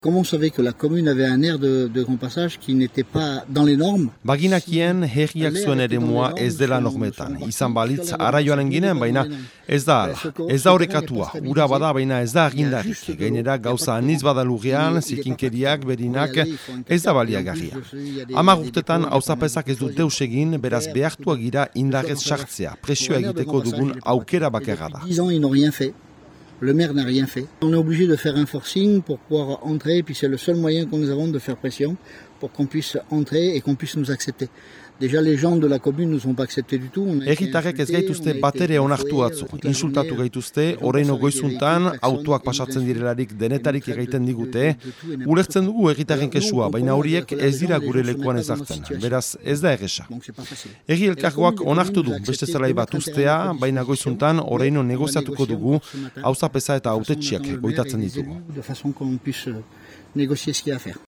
Comment on savait que la commune avait un air de, de grand passage qui n'était pas dans les normes Baginakien herriak zuen ere mua ez dela normetan. Izan balitz araioaren ginen, baina ez da ala. Ez da horrekatua, ura bada baina ez da agindarrik. Gainera gauza aniz bada lurrean, zikinkeriak, berinak, ez da baliagarria. Amar urtetan hauzapezak ez dut deus egin, beraz behartuak gira indarrez sartzea. Presioa egiteko dugun aukera bakarra da. Le maire n'a rien fait. On est obligé de faire un forcing pour pouvoir entrer, et puis c'est le seul moyen que nous avons de faire pression qu'on puisse entrer et qu'on puisse nous accepter. Déjà, les gens de la commune ne nous ont pas acceptés du tout. On a été Erritarrek ez gaituzte batere onartu bafoués, atzo. Insultatu gaituzte, oraino goizuntan, autoak pasatzen direlarik denetarik egiten digute. Ulertzen dugu erritarren kesua, baina horiek ez dira gure lekuan ezartzen. Beraz, ez da facile. Egi elkargoak onartu du beste zelai bat ustea, baina goizuntan oraino negoziatuko dugu, hauzapeza eta autetxiak goitatzen ditugu. De façon qu'on puisse euh, négocier ce qu'il y a à faire.